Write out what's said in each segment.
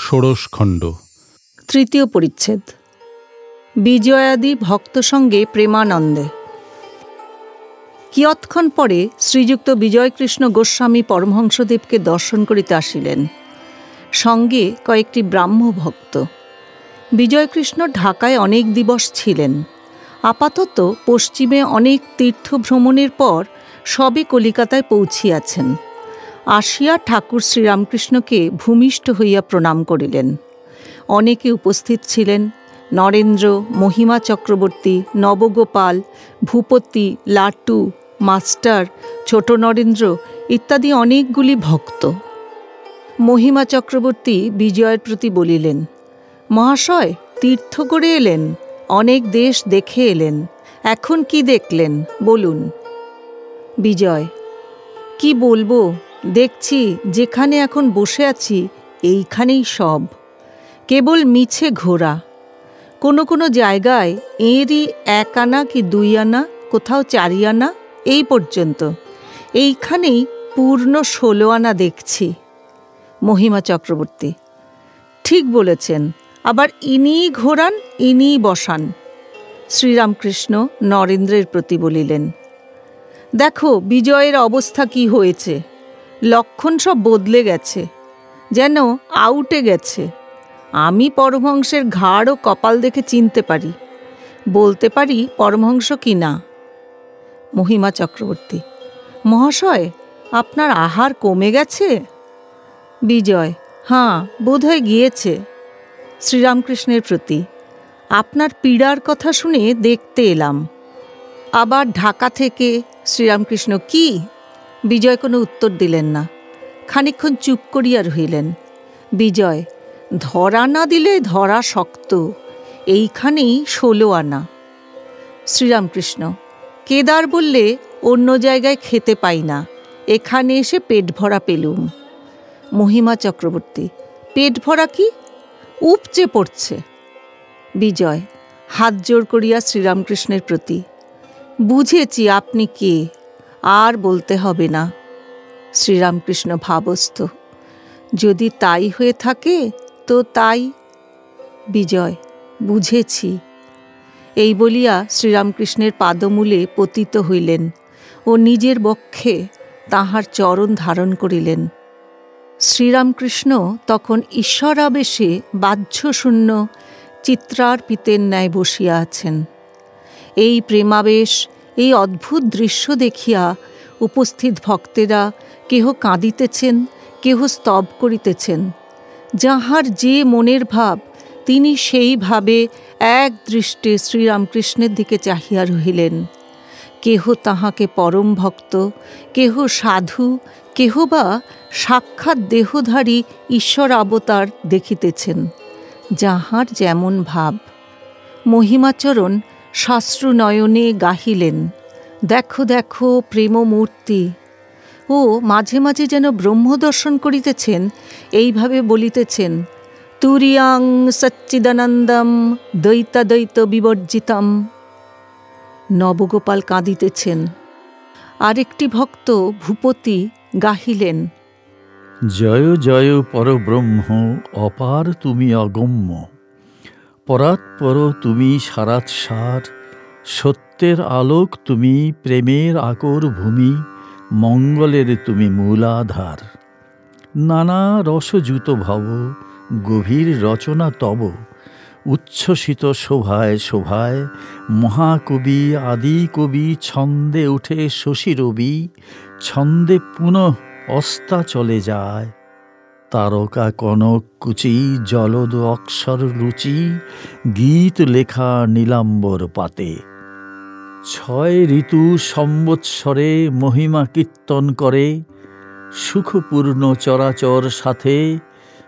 ষোড়শ খণ্ড। তৃতীয় পরিচ্ছেদ। বিজয়াদি ভক্ত সঙ্গে প্রেমানন্দে। কিয়ৎক্ষণ পরে শ্রীযুক্ত বিজয়কৃষ্ণ গোস্বামী পরমহংসদেবকে দর্শন করিতে আসিলেন। সঙ্গে কয়েকটি ব্রাহ্ম ভক্ত। বিজয়কৃষ্ণ ঢাকায় অনেক দিবস ছিলেন। আপাতত পশ্চিমে অনেক তীর্থ ভ্রমণের পর সবে কলিকাতায় পৌঁছিয়াছেন। আসিয়া ঠাকুর শ্রীরামকৃষ্ণকে ভূমিষ্ঠ হইয়া প্রণাম করিলেন। অনেকে উপস্থিত ছিলেন, নরেন্দ্র, মহিমা চক্রবর্তী, নবগোপাল, ভূপতি লাটু মাস্টার, ছোট নরেন্দ্র ইত্যাদি অনেকগুলি ভক্ত। মহিমা চক্রবর্তী বিজয়ের প্রতি বলিলেন, মহাশয়, তীর্থ করে এলেন, অনেক দেশ দেখে এলেন, এখন কি দেখলেন, বলুন। বিজয়, কি বলব? দেখছি যেখানে এখন বসে আছি, এইখানেই সব। কেবল মিছে ঘোরা। কোনো কোনো জায়গায় এরই এক আনা কি দুই আনা, কোথাও চারি আনা, এই পর্যন্ত। এইখানেই পূর্ণ ষোলো আনা দেখছি, মহিমা চক্রবর্তী। ঠিক বলেছেন, আবার ইনিই ঘোরান, ইনিই বসান। শ্রীরামকৃষ্ণ নরেন্দ্রের প্রতি বলিলেন, দেখো বিজয়ের অবস্থা কি হয়েছে? লক্ষণ সব বদলে গেছে, যেন আউটে গেছে। আমি পরমহংসের ঘাড় ও কপাল দেখে চিনতে পারি। বলতে পারি পরমহংস কি না? মহিমা চক্রবর্তী, মহাশয়, আপনার আহার কমে গেছে? বিজয়, হাঁ, বোধহয় গিয়েছে। শ্রীরামকৃষ্ণের প্রতি, আপনার পীড়ার কথা শুনে দেখতে এলাম। আবার ঢাকা থেকে শ্রীরামকৃষ্ণ কি বিজয় কোনো উত্তর দিলেন না। খানিক্ষণ চুপ করিয়া রহিলেন। বিজয়, ধরা না দিলে ধরা শক্ত, এইখানেই ষোলো আনা। শ্রীরামকৃষ্ণ, কেদার বললে অন্য জায়গায় খেতে পাই না, এখানে এসে পেট ভরা পেলুম। মহিমা চক্রবর্তী, পেট ভরা কি? উপচে পড়ছে। বিজয়, হাত জোর করিয়া শ্রীরামকৃষ্ণের প্রতি, বুঝেছি আপনি কে আর বলতে হবে না। শ্রীরামকৃষ্ণ ভাবস্থ। যদি তাই হয়ে থাকে, তো তাই। বিজয়, বুঝেছি। এই বলিয়া শ্রীরামকৃষ্ণের পাদমূলে পতিত হইলেন ও নিজের বক্ষে তাহার চরণ ধারণ করিলেন। শ্রীরামকৃষ্ণ তখন ঈশ্বরাবেশে বাহ্যশূন্য চিত্রার্পিতের ন্যায় বসিয়া আছেন। এই প্রেমাবেশ এই অদ্ভুত দৃশ্য দেখিয়া উপস্থিত ভক্তেরা কেহ কাঁদিতেছেন, কেহ স্তব করিতেছেন। যাহার যে মনের ভাব, তিনি সেইভাবে এক দৃষ্টে শ্রীরামকৃষ্ণের দিকে চাহিয়া রহিলেন। কেহ তাহাকে পরম ভক্ত, কেহ সাধু, কেহ বা সাক্ষাৎ দেহধারী ঈশ্বর অবতার দেখিতেছেন, যাহার যেমন ভাব। মহিমাচরণ শাস্ত্রনয়নে গাহিলেন, দেখো দেখো প্রেমমূর্তি। ও মাঝে মাঝে যেন ব্রহ্মদর্শন করিতেছেন, এইভাবে বলিতেছেন, তুরিয়াং সচ্চিদানন্দম দ্বৈতাদ্বৈত বিবর্জিতম। নবগোপাল কাঁদিতেছেন। আরেকটি ভক্ত ভূপতি গাহিলেন, জয় জয় পরব্রহ্ম, অপার তুমি অগম্য। পরাৎপর তুমি সারাৎসার সত্যের আলোক তুমি প্রেমের আকর ভূমি, মঙ্গলের তুমি মূলাধার। নানা রসযুত ভব, গভীর রচনা তব, উচ্ছ্বসিত শোভায় শোভায় মহাকবি আদি কবি ছন্দে উঠে শশী রবি, ছন্দে পুনঃ অস্তা চলে যায় তারকা কনক কুচি, জলদ অক্ষর লুচি গীত লেখা নীলাম্বর পাতে। ছয় ঋতু সম্বৎসরে মহিমা কীর্তন করে, সুখপূর্ণ চরাচর সাথে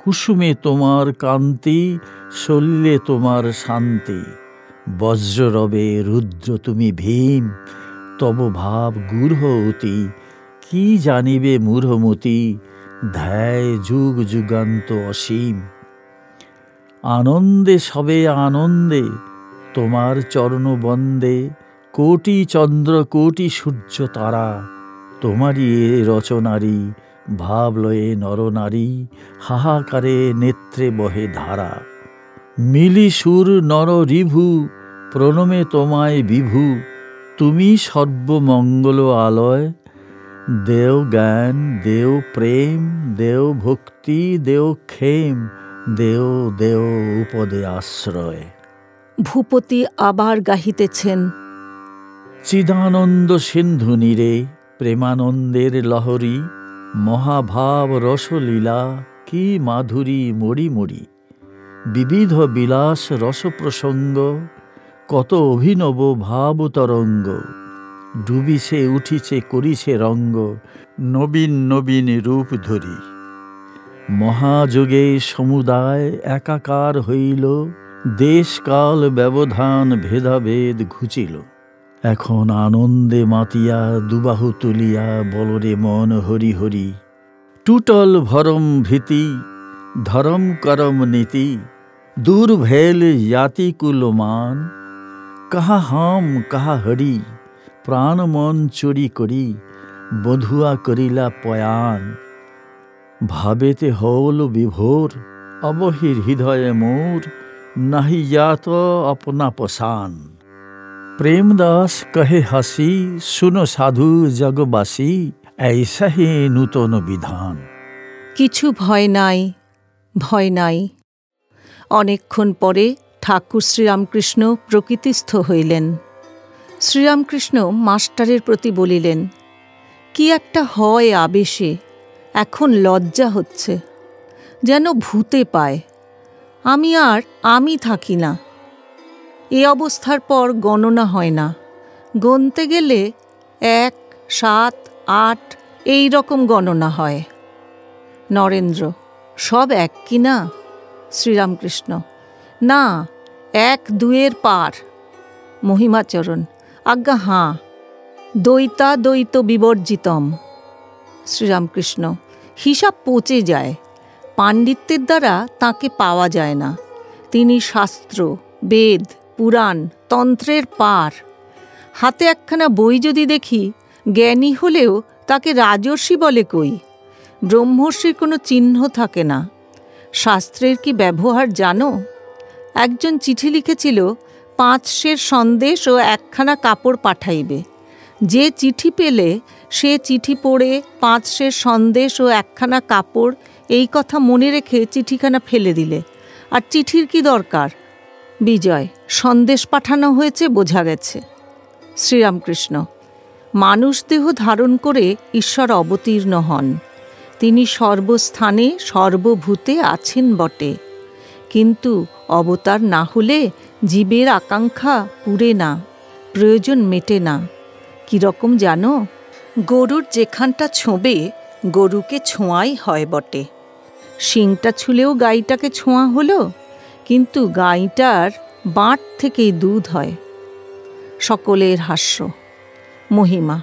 কুসুমে তোমার কান্তি শল্যে তোমার শান্তি। বজ্ররবে রুদ্র তুমি ভীম, তব ভাব গূঢ় অতি, কি জানিবে মূঢ়মতি? ধ্যায় যুগ যুগান্ত অসীম। আনন্দে সবে আনন্দে তোমার চরণবন্দে কোটি চন্দ্র, কোটি সূর্য তারা, তোমারই এ রচনারি ভাবলয়ে নরনারী হাহাকারে নেত্রে বহে ধারা। মিলি সুর নর রিভু, প্রণমে তোমায় বিভু, তুমি সর্বমঙ্গল আলয় দেও জ্ঞান দেও প্রেম দেও ভক্তি দেও ক্ষেম দেও দেও উপদে আশ্রয়। ভূপতি আবার গাহিতেছেন চিদানন্দ সিন্ধু নীরে প্রেমানন্দের লহরী মহাভাব রসলীলা কি মাধুরী মরি মরি বিবিধ বিলাস রসপ্রসঙ্গ কত অভিনব ভাব তরঙ্গ ডুবিছে উঠিছে করিছে রঙ্গ, নবীন নবীন রূপ ধরি। মহাযোগে সমুদায় একাকার হইল, দেশকাল ব্যবধান ভেদাভেদ ঘুচিল। এখন আনন্দে মাতিয়া, দুবাহু তুলিয়া বলরে মন হরি হরি। টুটল ভরম ভীতি, ধরম করম নীতি দূর ভেল জাতি কুলমান কাহা হাম, কাহা হরি। প্রাণ মন চুরি করি, বধুয়া করিলা পয়ান ভাবেতে হল বিভোর, অবহির হৃদয়ে মোর, নাহি যাত আপনা পশান। প্রেমদাস কহে হাসি, শুন সাধু জগবাসী এইসাহি নূতন বিধান। কিছু ভয় নাই ভয় নাই। অনেকক্ষণ পরে ঠাকুর শ্রীরামকৃষ্ণ প্রকৃতিস্থ হইলেন। শ্রীরামকৃষ্ণ মাস্টারের প্রতি বলিলেন, কি একটা হয় আবেশে, এখন লজ্জা হচ্ছে, যেন ভূতে পায়। আমি আর আমি থাকি না। এ অবস্থার পর গণনা হয় না। গণতে গেলে এক, সাত, আট, এই রকম গণনা হয়। নরেন্দ্র, সব এক কি না? শ্রীরামকৃষ্ণ, না, এক দুয়ের পার। মহিমাচরণ আজ্ঞা, হাঁ। দ্বৈতা দ্বৈত বিবর্জিতম। শ্রীরামকৃষ্ণ, হিসাব পচে যায়। পাণ্ডিত্যের দ্বারা তাকে পাওয়া যায় না। তিনি শাস্ত্র, বেদ, পুরাণ, তন্ত্রের পার। হাতে একখানা বই যদি দেখি, জ্ঞানী হলেও তাকে রাজর্ষি বলে কই। ব্রহ্মর্ষির কোনো চিহ্ন থাকে না। শাস্ত্রের কি ব্যবহার জানো? একজন চিঠি লিখেছিল পাঁচ সের সন্দেশ ও একখানা কাপড় পাঠাইবে। যে চিঠি পেলে সে চিঠি পড়ে পাঁচ সের সন্দেশ ও একখানা কাপড় এই কথা মনে রেখে চিঠিখানা ফেলে দিলে। আর চিঠির কি দরকার? বিজয়, সন্দেশ পাঠানো হয়েছে বোঝা গেছে। শ্রীরামকৃষ্ণ, মানুষ দেহ ধারণ করে ঈশ্বর অবতীর্ণ হন। তিনি সর্বস্থানে সর্বভূতে আছেন বটে। কিন্তু অবতার না হলে জীবের আকাঙ্ক্ষা পুরে না, প্রয়োজন মেটে না। কীরকম জানো? গরুর যেখানটা ছোঁবে, গরুকে ছোঁয়াই হয় বটে। শিংটা ছুলেও গাইটাকে ছোঁয়া হলো, কিন্তু গাইটার বাঁট থেকেই দুধ হয়। সকলের হাস্য। মহিমা,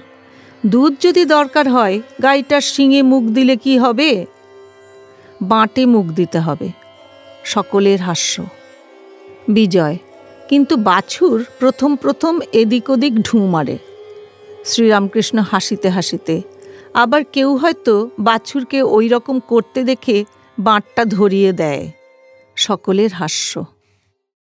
দুধ যদি দরকার হয়, গাইটার শিঙে মুখ দিলে কি হবে? বাঁটে মুখ দিতে হবে। সকলের হাস্য। বিজয়, কিন্তু বাছুর প্রথম প্রথম এদিক ওদিক ঢু মারে। শ্রীরামকৃষ্ণ হাসিতে হাসিতে, আবার কেউ হয়তো বাছুরকে ওই রকম করতে দেখে বাঁটটা ধরিয়ে দেয়। সকলের হাস্য।